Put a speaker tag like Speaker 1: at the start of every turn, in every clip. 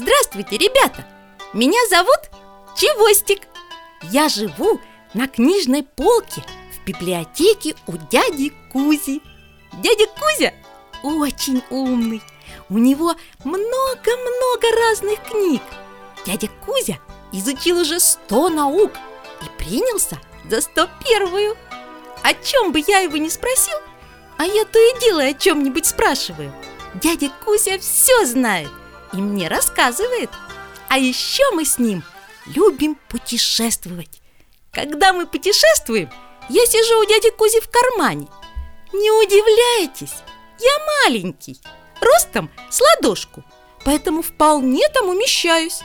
Speaker 1: Здравствуйте, ребята! Меня зовут Чевостик. Я живу на книжной полке в библиотеке у дяди Кузи. Дядя Кузя очень умный. У него много-много разных книг. Дядя Кузя изучил уже сто наук И принялся за сто первую. О чем бы я его не спросил А я то и дело о чем-нибудь спрашиваю. Дядя Кузя все знает и мне рассказывает А еще мы с ним любим путешествовать Когда мы путешествуем, я сижу у дяди Кузи в кармане Не удивляйтесь, я маленький, ростом с ладошку Поэтому вполне там умещаюсь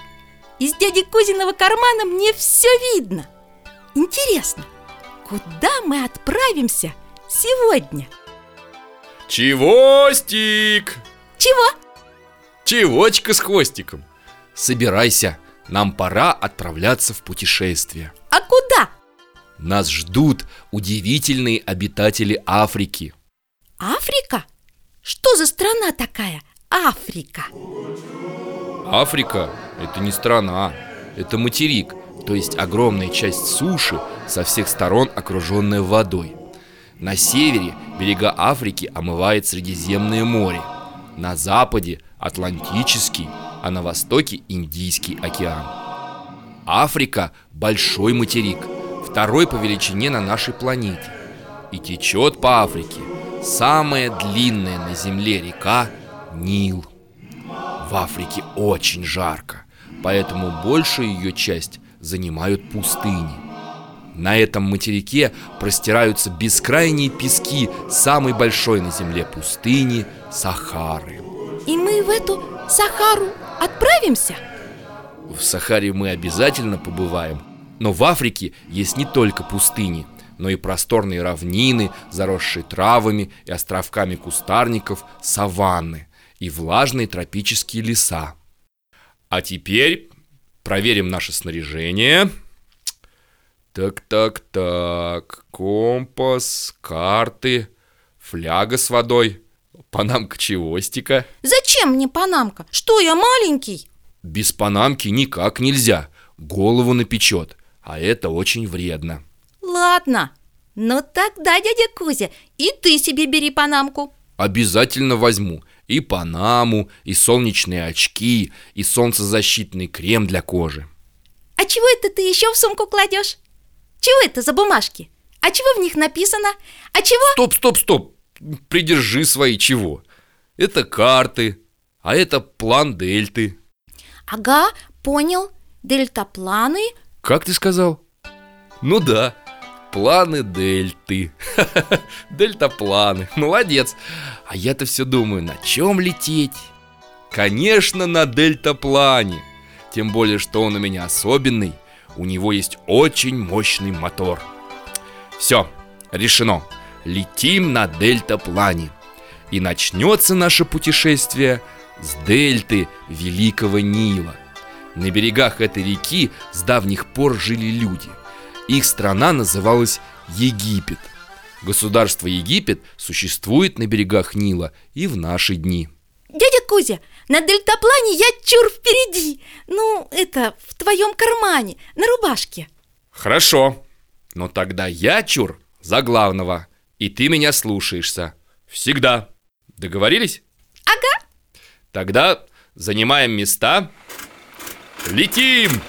Speaker 1: Из дяди Кузиного кармана мне все видно Интересно, куда мы отправимся сегодня?
Speaker 2: Чевостик!
Speaker 1: Чего?
Speaker 2: Чевочка с хвостиком Собирайся, нам пора отправляться в путешествие
Speaker 1: А куда?
Speaker 2: Нас ждут удивительные обитатели Африки
Speaker 1: Африка? Что за страна такая? Африка
Speaker 2: Африка – это не страна, это материк То есть огромная часть суши, со всех сторон окруженная водой На севере берега Африки омывает Средиземное море На западе – Атлантический, а на востоке Индийский океан. Африка – большой материк, второй по величине на нашей планете. И течет по Африке самая длинная на Земле река Нил. В Африке очень жарко, поэтому большую ее часть занимают пустыни. На этом материке простираются бескрайние пески самой большой на Земле пустыни Сахары.
Speaker 1: И мы в эту Сахару отправимся?
Speaker 2: В Сахаре мы обязательно побываем, но в Африке есть не только пустыни, но и просторные равнины, заросшие травами и островками кустарников, саванны и влажные тропические леса. А теперь проверим наше снаряжение. Так, так, так, компас, карты, фляга с водой, панамка чевостика.
Speaker 1: Зачем мне панамка? Что, я маленький?
Speaker 2: Без панамки никак нельзя, голову напечет, а это очень вредно.
Speaker 1: Ладно, ну тогда, дядя Кузя, и ты себе бери панамку
Speaker 2: Обязательно возьму и панаму, и солнечные очки, и солнцезащитный крем для кожи.
Speaker 1: А чего это ты еще в сумку кладешь? Чего это за бумажки? А чего в них написано? А чего...
Speaker 2: Стоп, стоп, стоп! Придержи свои чего? Это карты, а это план дельты.
Speaker 1: Ага, понял. Дельтапланы.
Speaker 2: Как ты сказал? Ну да, планы дельты. Дельтапланы. Молодец. А я-то все думаю, на чем лететь? Конечно, на дельтаплане. Тем более, что он у меня особенный. У него есть очень мощный мотор. Все, решено. Летим на дельтаплане. И начнется наше путешествие с дельты Великого Нила. На берегах этой реки с давних пор жили люди. Их страна называлась Египет. Государство Египет существует на берегах Нила и в наши дни.
Speaker 1: Дядя Кузя, на дельтаплане я чур впереди Ну, это в твоем кармане, на рубашке
Speaker 2: Хорошо, но тогда я чур за главного И ты меня слушаешься Всегда Договорились?
Speaker 1: Ага
Speaker 2: Тогда занимаем места Летим!